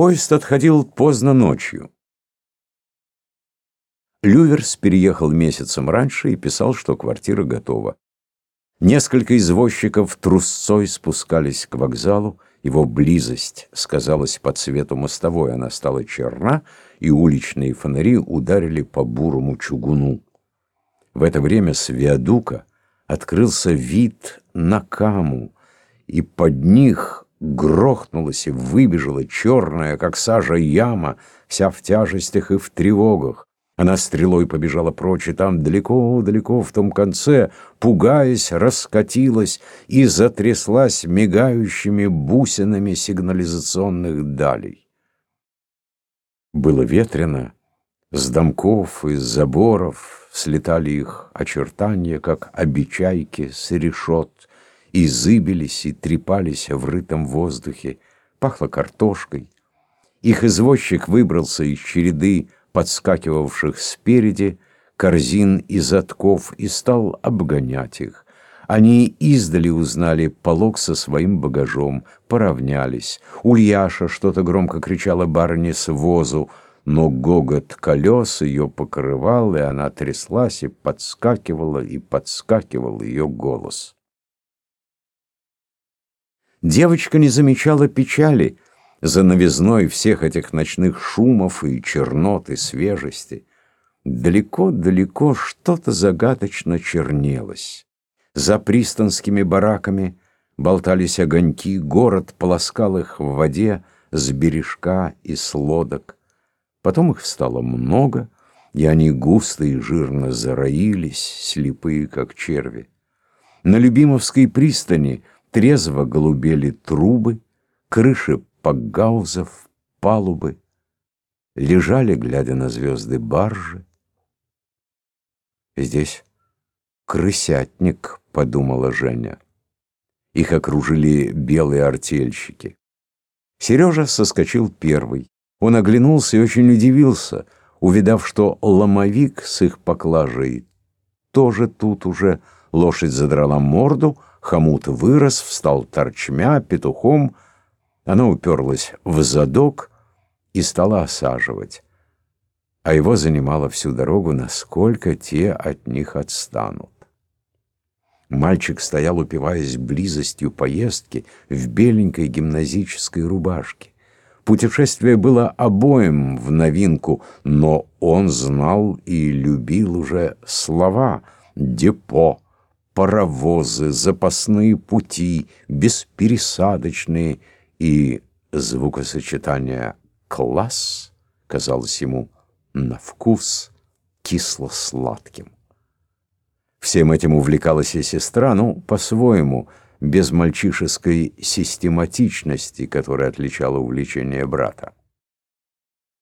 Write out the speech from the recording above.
Поезд отходил поздно ночью. Люверс переехал месяцем раньше и писал, что квартира готова. Несколько извозчиков трусцой спускались к вокзалу, его близость сказалась по цвету мостовой, она стала черна, и уличные фонари ударили по бурому чугуну. В это время с виадука открылся вид на каму, и под них грохнулась и выбежала черная, как сажа, яма, вся в тяжестях и в тревогах. Она стрелой побежала прочь, и там далеко-далеко в том конце, пугаясь, раскатилась и затряслась мигающими бусинами сигнализационных далей. Было ветрено, с домков и заборов слетали их очертания, как обечайки с решет, и зыбились, и трепались в рытом воздухе, пахло картошкой. Их извозчик выбрался из череды подскакивавших спереди, корзин и затков, и стал обгонять их. Они издали узнали полог со своим багажом, поравнялись. Ульяша что-то громко кричала барыне с возу, но гогот колес ее покрывал, и она тряслась и подскакивала, и подскакивал ее голос. Девочка не замечала печали, за новизной всех этих ночных шумов и чернот и свежести. Далеко-далеко что-то загадочно чернелось. За пристанскими бараками болтались огоньки, город полоскал их в воде с бережка и с лодок. Потом их стало много, и они густо и жирно зароились, слепые, как черви. На Любимовской пристани трезво голубели трубы, крыши пакгаузов, палубы, лежали, глядя на звезды, баржи. Здесь крысятник, подумала Женя. Их окружили белые артельщики. Сережа соскочил первый. Он оглянулся и очень удивился, увидав, что ломовик с их поклажей тоже тут уже. Лошадь задрала морду, хомут вырос, встал торчмя, петухом — она уперлась в задок и стала осаживать. А его занимала всю дорогу, насколько те от них отстанут. Мальчик стоял, упиваясь близостью поездки в беленькой гимназической рубашке. Путешествие было обоим в новинку, но он знал и любил уже слова «депо», «паровозы», «запасные пути», «беспересадочные» и звукосочетание «класс» казалось ему на вкус кисло-сладким. Всем этим увлекалась и сестра, ну, по-своему, без мальчишеской систематичности, которая отличала увлечение брата.